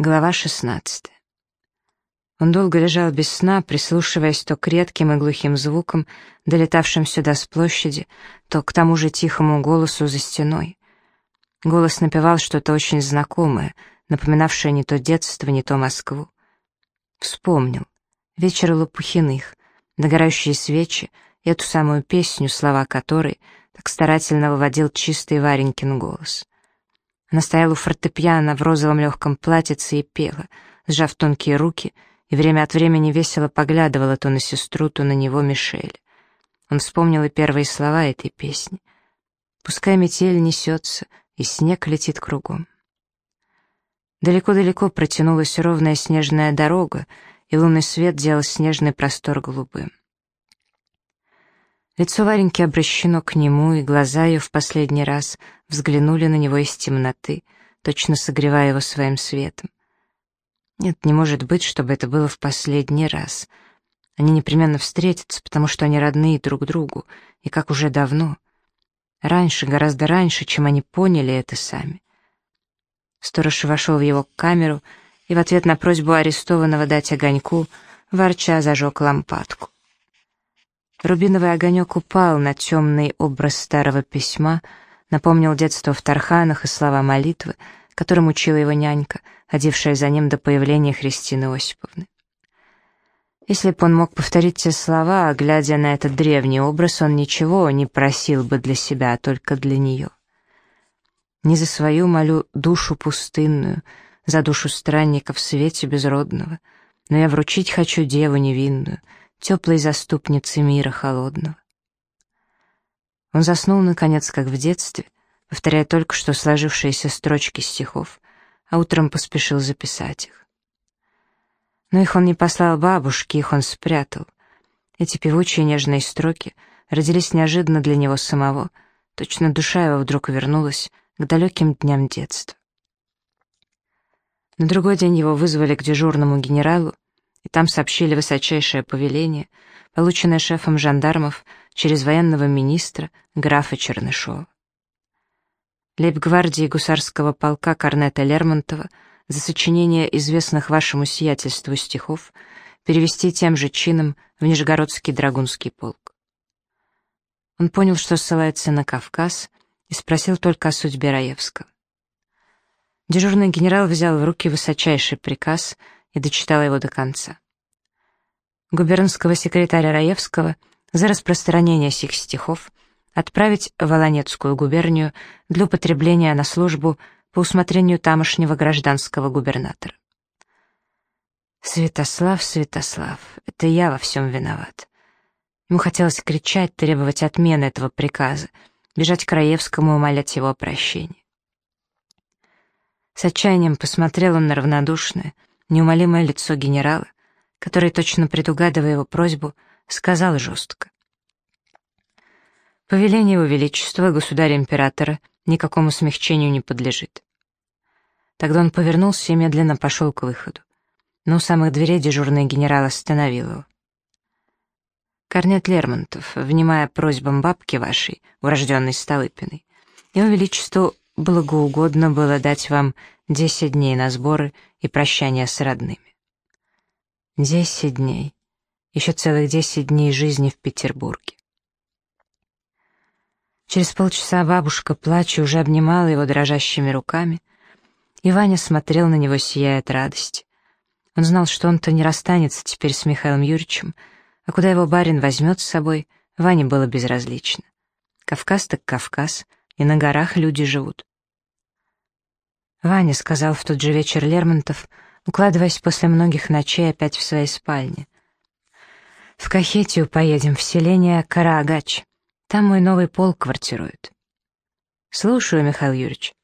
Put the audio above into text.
Глава 16. Он долго лежал без сна, прислушиваясь то к редким и глухим звукам, долетавшим сюда с площади, то к тому же тихому голосу за стеной. Голос напевал что-то очень знакомое, напоминавшее не то детство, не то Москву. Вспомнил. Вечер Лопухиных, догорающие свечи, и эту самую песню, слова которой так старательно выводил чистый Варенькин голос. Она стояла у фортепиано в розовом легком платьице и пела, сжав тонкие руки, и время от времени весело поглядывала то на сестру, то на него Мишель. Он вспомнил и первые слова этой песни. «Пускай метель несется, и снег летит кругом». Далеко-далеко протянулась ровная снежная дорога, и лунный свет делал снежный простор голубым. Лицо Вареньки обращено к нему, и глаза ее в последний раз взглянули на него из темноты, точно согревая его своим светом. Нет, не может быть, чтобы это было в последний раз. Они непременно встретятся, потому что они родные друг другу, и как уже давно. Раньше, гораздо раньше, чем они поняли это сами. Сторож вошел в его камеру и в ответ на просьбу арестованного дать огоньку, ворча зажег лампадку. Рубиновый огонек упал на темный образ старого письма, напомнил детство в Тарханах и слова молитвы, которым учила его нянька, ходившая за ним до появления Христины Осиповны. Если бы он мог повторить те слова, глядя на этот древний образ, он ничего не просил бы для себя, а только для нее. Не за свою молю душу пустынную, за душу странника в свете безродного, но я вручить хочу деву невинную — теплой заступницы мира холодного. Он заснул, наконец, как в детстве, повторяя только что сложившиеся строчки стихов, а утром поспешил записать их. Но их он не послал бабушке, их он спрятал. Эти певучие нежные строки родились неожиданно для него самого, точно душа его вдруг вернулась к далеким дням детства. На другой день его вызвали к дежурному генералу, и там сообщили высочайшее повеление, полученное шефом жандармов через военного министра графа Чернышова. Лейб-гвардии гусарского полка Корнета Лермонтова за сочинение известных вашему сиятельству стихов перевести тем же чином в Нижегородский драгунский полк. Он понял, что ссылается на Кавказ, и спросил только о судьбе Раевского. Дежурный генерал взял в руки высочайший приказ — и дочитала его до конца. Губернского секретаря Раевского за распространение сих стихов отправить в Волонецкую губернию для употребления на службу по усмотрению тамошнего гражданского губернатора. «Святослав, Святослав, это я во всем виноват». Ему хотелось кричать, требовать отмены этого приказа, бежать к Раевскому и умолять его о прощении. С отчаянием посмотрел он на равнодушное, неумолимое лицо генерала, который, точно предугадывая его просьбу, сказал жестко. «Повеление его величества, государя-императора, никакому смягчению не подлежит». Тогда он повернулся и медленно пошел к выходу. Но у самых дверей дежурный генерал остановил его. Корнет Лермонтов, внимая просьбам бабки вашей, урожденной Столыпиной, его величеству благоугодно было дать вам десять дней на сборы и прощание с родными. Десять дней. Еще целых десять дней жизни в Петербурге. Через полчаса бабушка, плача, уже обнимала его дрожащими руками, и Ваня смотрел на него, сияя от радости. Он знал, что он-то не расстанется теперь с Михаилом Юрьевичем, а куда его барин возьмет с собой, Ване было безразлично. Кавказ так Кавказ, и на горах люди живут. «Ваня», — сказал в тот же вечер Лермонтов, укладываясь после многих ночей опять в своей спальне. «В Кахетию поедем, в селение Караагач. Там мой новый полк квартирует». «Слушаю, Михаил Юрьевич».